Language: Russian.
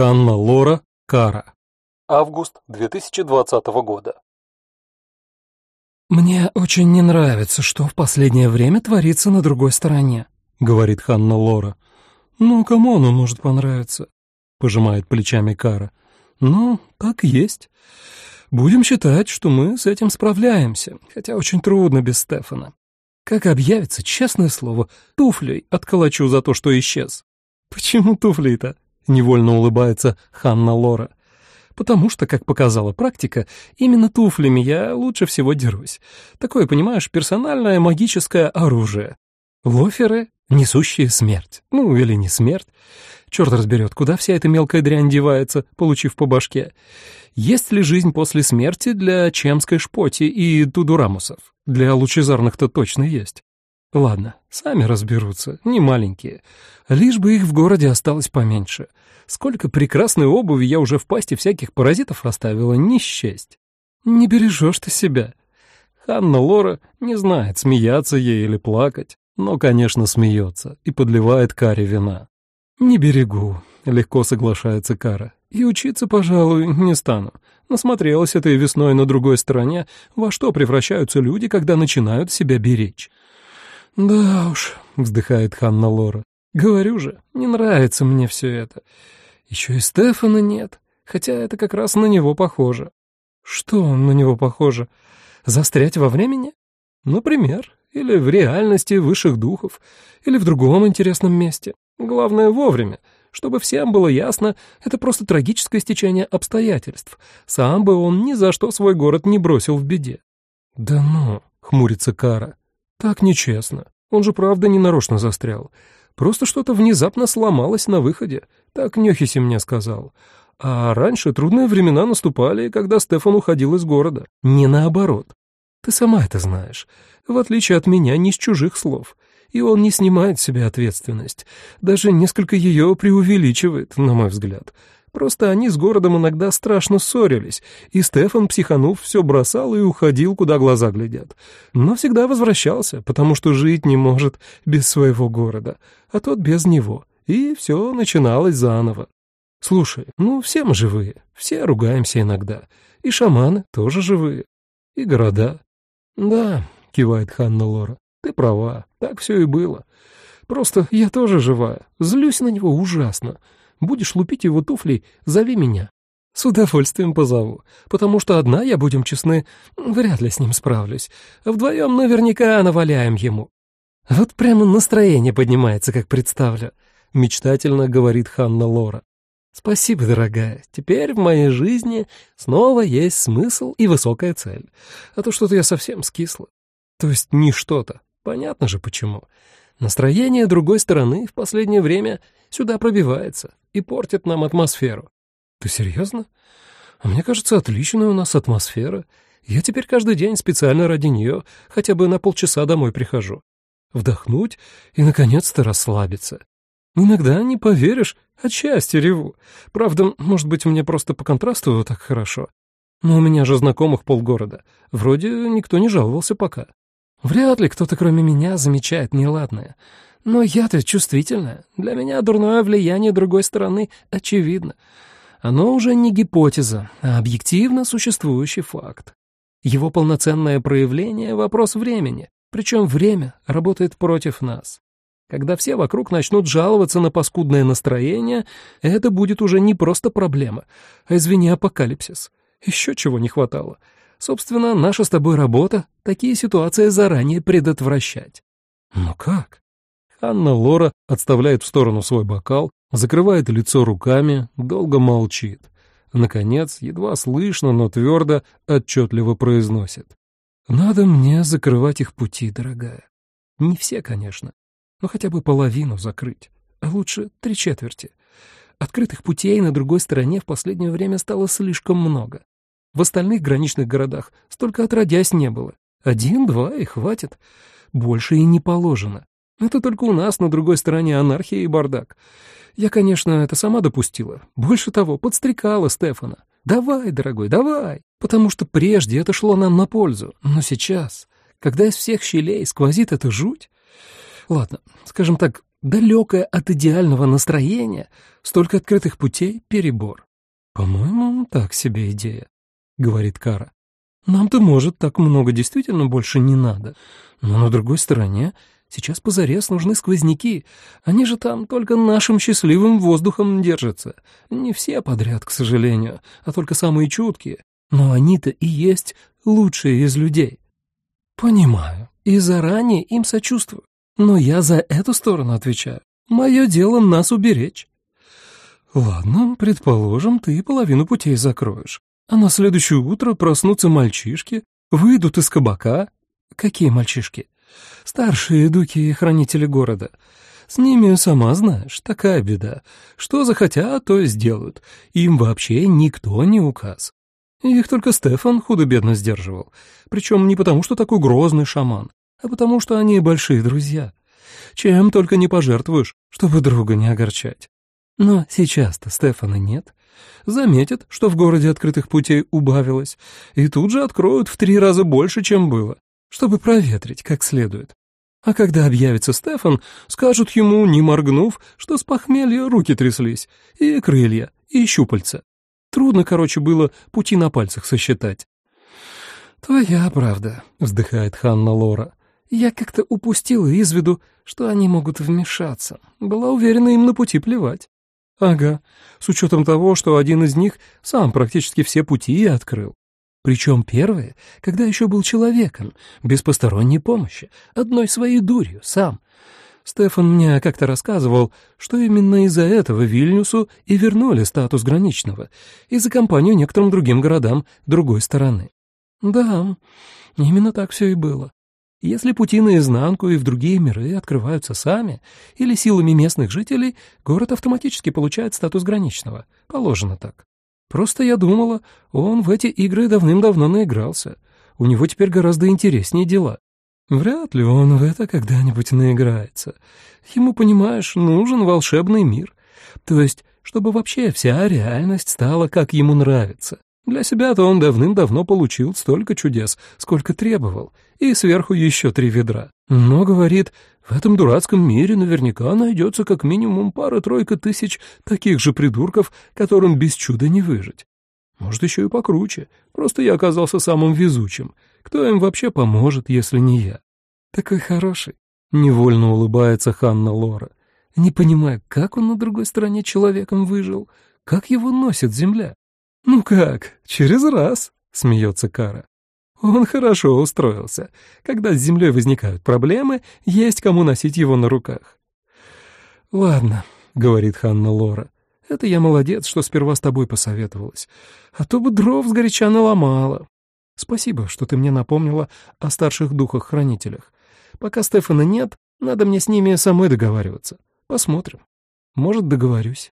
Ханна Лора, Кара. Август 2020 года. «Мне очень не нравится, что в последнее время творится на другой стороне», — говорит Ханна Лора. «Ну, кому оно может понравиться?» — пожимает плечами Кара. «Ну, так есть. Будем считать, что мы с этим справляемся, хотя очень трудно без Стефана. Как объявится, честное слово, туфлей отколочу за то, что исчез». «Почему туфлей-то?» Невольно улыбается Ханна Лора. Потому что, как показала практика, именно туфлями я лучше всего дерусь. Такое, понимаешь, персональное магическое оружие. Лоферы, несущие смерть. Ну, или не смерть. Черт разберет, куда вся эта мелкая дрянь девается, получив по башке. Есть ли жизнь после смерти для чемской шпоти и тудурамусов? Для лучезарных-то точно есть. Ладно, сами разберутся, не маленькие. Лишь бы их в городе осталось поменьше. Сколько прекрасной обуви я уже в пасти всяких паразитов оставила, не счесть. Не бережешь ты себя. Ханна Лора не знает, смеяться ей или плакать, но, конечно, смеется и подливает Каре вина. «Не берегу», — легко соглашается Кара. «И учиться, пожалуй, не стану. Насмотрелась этой весной на другой стороне, во что превращаются люди, когда начинают себя беречь. «Да уж», — вздыхает Ханна Лора, — «говорю же, не нравится мне все это. Еще и Стефана нет, хотя это как раз на него похоже». «Что на него похоже? Застрять во времени?» «Например, или в реальности высших духов, или в другом интересном месте. Главное, вовремя, чтобы всем было ясно, это просто трагическое стечение обстоятельств. Сам бы он ни за что свой город не бросил в беде». «Да ну», — хмурится Кара, так нечестно. Он же правда не нарочно застрял. Просто что-то внезапно сломалось на выходе. Так Нёхиси мне сказал. А раньше трудные времена наступали, когда Стефан уходил из города. Не наоборот. Ты сама это знаешь. В отличие от меня, не с чужих слов. И он не снимает с себя ответственность. Даже несколько ее преувеличивает, на мой взгляд. Просто они с городом иногда страшно ссорились, и Стефан, психанув, все бросал и уходил, куда глаза глядят. Но всегда возвращался, потому что жить не может без своего города, а тот без него. И все начиналось заново. Слушай, ну все мы живые, все ругаемся иногда. И шаманы тоже живые. И города. Да, кивает Ханна Лора, ты права, так все и было. Просто я тоже живая, злюсь на него ужасно. Будешь лупить его туфлей, зови меня. С удовольствием позову, потому что одна, я, будем честны, вряд ли с ним справлюсь. Вдвоем наверняка наваляем ему. Вот прямо настроение поднимается, как представлю, — мечтательно говорит Ханна Лора. Спасибо, дорогая. Теперь в моей жизни снова есть смысл и высокая цель. А то что-то я совсем скисла. То есть не что-то. Понятно же почему. Настроение другой стороны в последнее время сюда пробивается и портит нам атмосферу. Ты серьезно? А мне кажется, отличная у нас атмосфера. Я теперь каждый день специально ради нее хотя бы на полчаса домой прихожу. Вдохнуть и, наконец-то, расслабиться. Иногда, не поверишь, от счастья реву. Правда, может быть, мне просто по контрасту так хорошо. Но у меня же знакомых полгорода. Вроде никто не жаловался пока. Вряд ли кто-то кроме меня замечает неладное. Но я-то чувствительная. Для меня дурное влияние другой стороны очевидно. Оно уже не гипотеза, а объективно существующий факт. Его полноценное проявление — вопрос времени, причем время работает против нас. Когда все вокруг начнут жаловаться на паскудное настроение, это будет уже не просто проблема, а, извини, апокалипсис. Еще чего не хватало — Собственно, наша с тобой работа — такие ситуации заранее предотвращать. Но как? Анна Лора отставляет в сторону свой бокал, закрывает лицо руками, долго молчит. Наконец, едва слышно, но твердо, отчетливо произносит. «Надо мне закрывать их пути, дорогая. Не все, конечно, но хотя бы половину закрыть, а лучше три четверти. Открытых путей на другой стороне в последнее время стало слишком много. В остальных граничных городах столько отродясь не было. Один-два и хватит. Больше и не положено. Это только у нас на другой стороне анархия и бардак. Я, конечно, это сама допустила. Больше того, подстрекала Стефана. Давай, дорогой, давай. Потому что прежде это шло нам на пользу. Но сейчас, когда из всех щелей сквозит эта жуть... Ладно, скажем так, далекое от идеального настроения, столько открытых путей — перебор. «По-моему, так себе идея», — говорит Кара. «Нам-то, может, так много действительно больше не надо. Но на другой стороне сейчас позарез нужны сквозняки. Они же там только нашим счастливым воздухом держатся. Не все подряд, к сожалению, а только самые чуткие. Но они-то и есть лучшие из людей». «Понимаю, и заранее им сочувствую. Но я за эту сторону отвечаю. Мое дело нас уберечь. Ладно, предположим, ты половину путей закроешь. А на следующее утро проснутся мальчишки, выйдут из кабака. Какие мальчишки? Старшие дуки и хранители города. С ними, сама знаешь, такая беда. Что захотят, то сделают. Им вообще никто не указ. Их только Стефан худо-бедно сдерживал. Причем не потому, что такой грозный шаман, а потому что они большие друзья. Чем только не пожертвуешь, чтобы друга не огорчать. Но сейчас-то Стефана нет. Заметят, что в городе открытых путей убавилось, и тут же откроют в три раза больше, чем было, чтобы проветрить как следует. А когда объявится Стефан, скажут ему, не моргнув, что с похмелья руки тряслись, и крылья, и щупальца. Трудно, короче, было пути на пальцах сосчитать. «Твоя правда», — вздыхает Ханна Лора. Я как-то упустила из виду, что они могут вмешаться. Была уверена, им на пути плевать. Ага, с учетом того, что один из них сам практически все пути открыл. Причем первые, когда еще был человеком, без посторонней помощи, одной своей дурью, сам. Стефан мне как-то рассказывал, что именно из-за этого Вильнюсу и вернули статус граничного, и за компанию некоторым другим городам другой стороны. Да, именно так все и было. Если пути наизнанку и в другие миры открываются сами или силами местных жителей, город автоматически получает статус граничного. Положено так. Просто я думала, он в эти игры давным-давно наигрался. У него теперь гораздо интереснее дела. Вряд ли он в это когда-нибудь наиграется. Ему, понимаешь, нужен волшебный мир. То есть, чтобы вообще вся реальность стала, как ему нравится. Для себя-то он давным-давно получил столько чудес, сколько требовал, и сверху еще три ведра. Но, говорит, в этом дурацком мире наверняка найдется как минимум пара-тройка тысяч таких же придурков, которым без чуда не выжить. Может, еще и покруче. Просто я оказался самым везучим. Кто им вообще поможет, если не я? Такой хороший. Невольно улыбается Ханна Лора. Не понимаю, как он на другой стороне человеком выжил, как его носит земля. «Ну как, через раз», — смеется Кара. «Он хорошо устроился. Когда с землей возникают проблемы, есть кому носить его на руках». «Ладно», — говорит Ханна Лора, — «это я молодец, что сперва с тобой посоветовалась, а то бы дров сгоряча наломала. Спасибо, что ты мне напомнила о старших духах-хранителях. Пока Стефана нет, надо мне с ними самой договариваться. Посмотрим. Может, договорюсь».